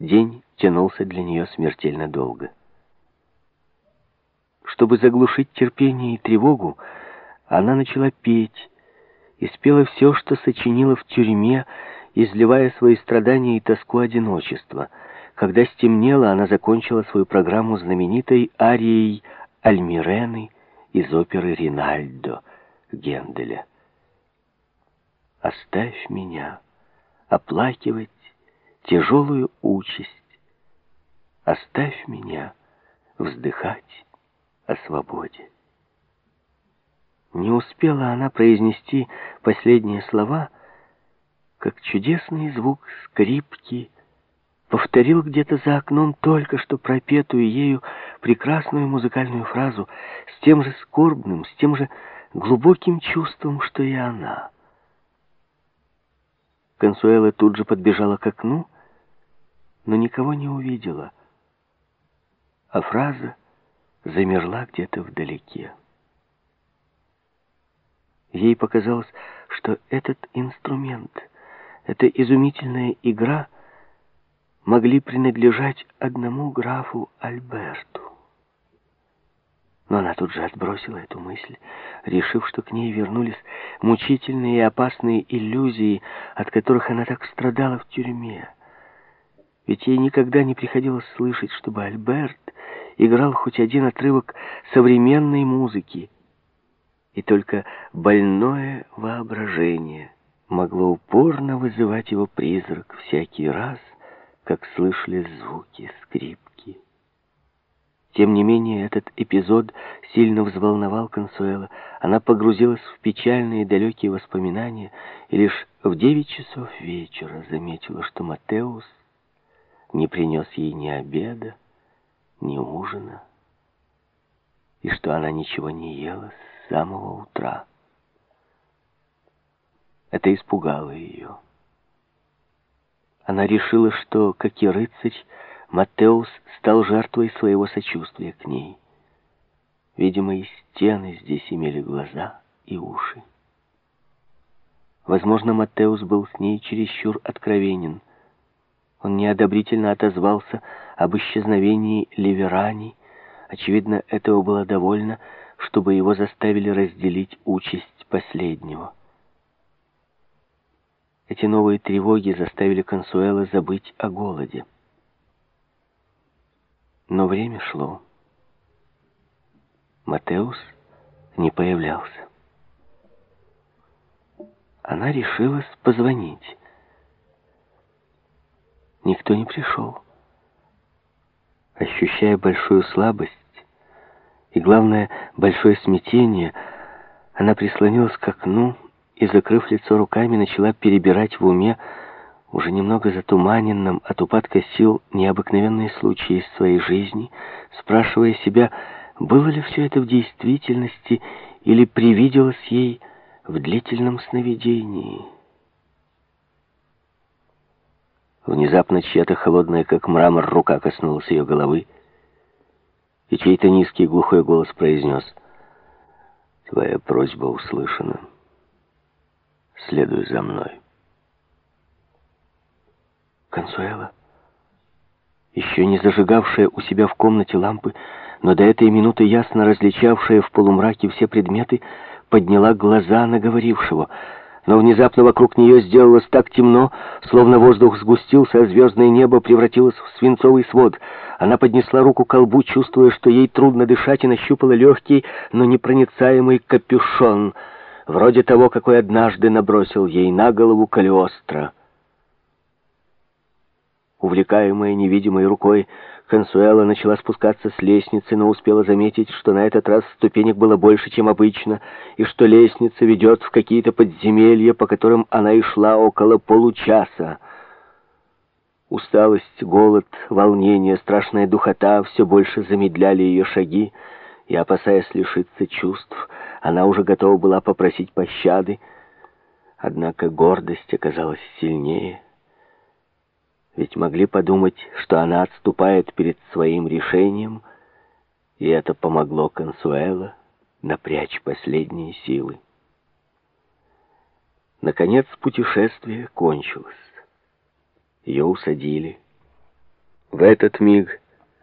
День тянулся для нее смертельно долго. Чтобы заглушить терпение и тревогу, она начала петь и спела все, что сочинила в тюрьме, изливая свои страдания и тоску одиночества. Когда стемнело, она закончила свою программу знаменитой арией Альмирены из оперы «Ринальдо» Генделя. «Оставь меня оплакивать тяжелую участь, оставь меня вздыхать о свободе». Не успела она произнести последние слова, как чудесный звук скрипки повторил где-то за окном только что пропетую ею прекрасную музыкальную фразу с тем же скорбным, с тем же глубоким чувством, что и она. Консуэла тут же подбежала к окну, но никого не увидела, а фраза замерла где-то вдалеке. Ей показалось, что этот инструмент, эта изумительная игра могли принадлежать одному графу Альберту. Но она тут же отбросила эту мысль, решив, что к ней вернулись мучительные и опасные иллюзии, от которых она так страдала в тюрьме. Ведь ей никогда не приходилось слышать, чтобы Альберт играл хоть один отрывок современной музыки, и только больное воображение могло упорно вызывать его призрак всякий раз, как слышали звуки скрипки. Тем не менее, этот эпизод сильно взволновал Консуэла. Она погрузилась в печальные далекие воспоминания и лишь в девять часов вечера заметила, что Матеус не принес ей ни обеда, ни ужина, и что она ничего не ела самого утра. Это испугало ее. Она решила, что, как и рыцарь, Матеус стал жертвой своего сочувствия к ней. Видимо, и стены здесь имели глаза и уши. Возможно, Матеус был с ней чересчур откровенен. Он неодобрительно отозвался об исчезновении Ливерани. Очевидно, этого было довольно, чтобы его заставили разделить участь последнего. Эти новые тревоги заставили Консуэла забыть о голоде. Но время шло. Матеус не появлялся. Она решилась позвонить. Никто не пришел. Ощущая большую слабость, и, главное, большое смятение, она прислонилась к окну и, закрыв лицо руками, начала перебирать в уме, уже немного затуманенном от упадка сил, необыкновенные случаи из своей жизни, спрашивая себя, было ли все это в действительности или привиделось ей в длительном сновидении. Внезапно чья-то холодная, как мрамор, рука коснулась ее головы, и чей-то низкий глухой голос произнес «Твоя просьба услышана. Следуй за мной». Консуэла, еще не зажигавшая у себя в комнате лампы, но до этой минуты ясно различавшая в полумраке все предметы, подняла глаза на говорившего — но внезапно вокруг нее сделалось так темно, словно воздух сгустился, а звездное небо превратилось в свинцовый свод. Она поднесла руку к колбу, чувствуя, что ей трудно дышать, и нащупала легкий, но непроницаемый капюшон, вроде того, какой однажды набросил ей на голову Калиостро. Увлекаемая невидимой рукой, Консуэла начала спускаться с лестницы, но успела заметить, что на этот раз ступенек было больше, чем обычно, и что лестница ведет в какие-то подземелья, по которым она и шла около получаса. Усталость, голод, волнение, страшная духота все больше замедляли ее шаги, и, опасаясь лишиться чувств, она уже готова была попросить пощады, однако гордость оказалась сильнее — ведь могли подумать, что она отступает перед своим решением, и это помогло Консуэло напрячь последние силы. Наконец путешествие кончилось. Ее усадили. В этот миг